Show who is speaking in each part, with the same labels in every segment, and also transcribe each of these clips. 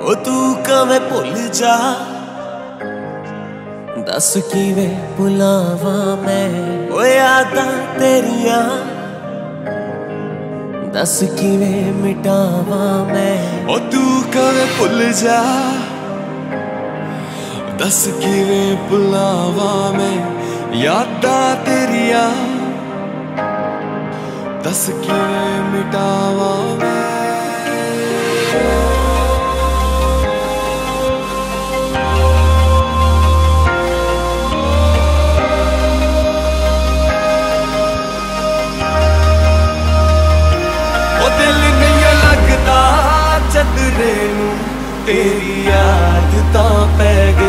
Speaker 1: ओ तू कवे भूल जा। दस किवे बुलावा मैं। ओ यादा तेरिया। दस किवे मिटावा मैं।
Speaker 2: ओ तू कवे भूल जा। दस किवे बुलावा मैं। यादा तेरिया। दस किवे मिटा ਚੰਦਰੇ ਨੂੰ ਤੇਰੀ ਯਾਦ ਤਾਂ ਪੈ ਗਈਆਂ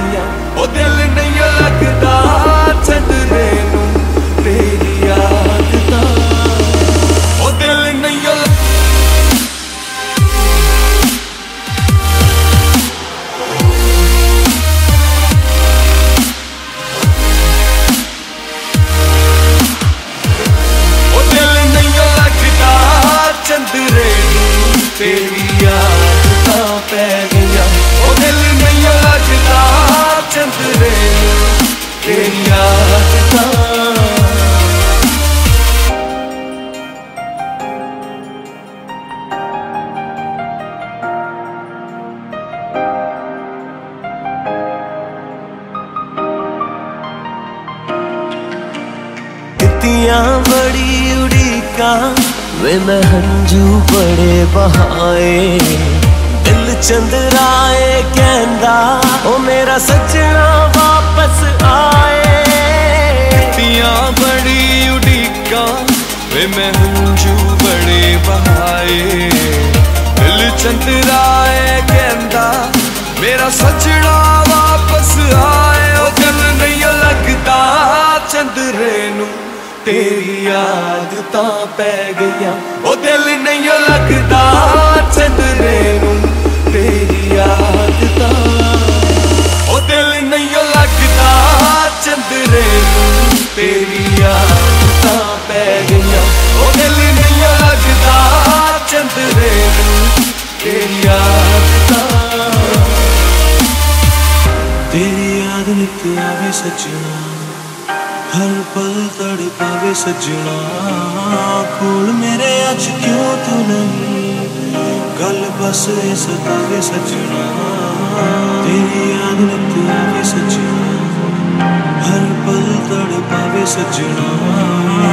Speaker 1: मोतियाँ बड़ी उड़ी का वे हंजू बड़े बहाए। दिल चंद्राए कहंदा, ओ मेरा सजना वापस आए।
Speaker 2: पिया बड़ी उड़ी का वे हंजू बड़े बहाए। दिल चंद्राए कहंदा, मेरा सच तेरी याद ता पै गया ओ दिल नहीं लगदा चंदरे नु, तेरी याद ता दिल नहीं लगदा चंदरे नु, तेरी याद ता पै गया ओ दिल नहीं लगदा चंदरे नु, तेरी याद ता
Speaker 1: तेरी याद नित आवे सजना हर पल तड़का वे सजना। खोल मेरे अज क्यों तू नहीं? गल बस सता वे सजना। तेरी याद लग आवे
Speaker 2: सजना।
Speaker 1: हर पल तड़का वे सजना।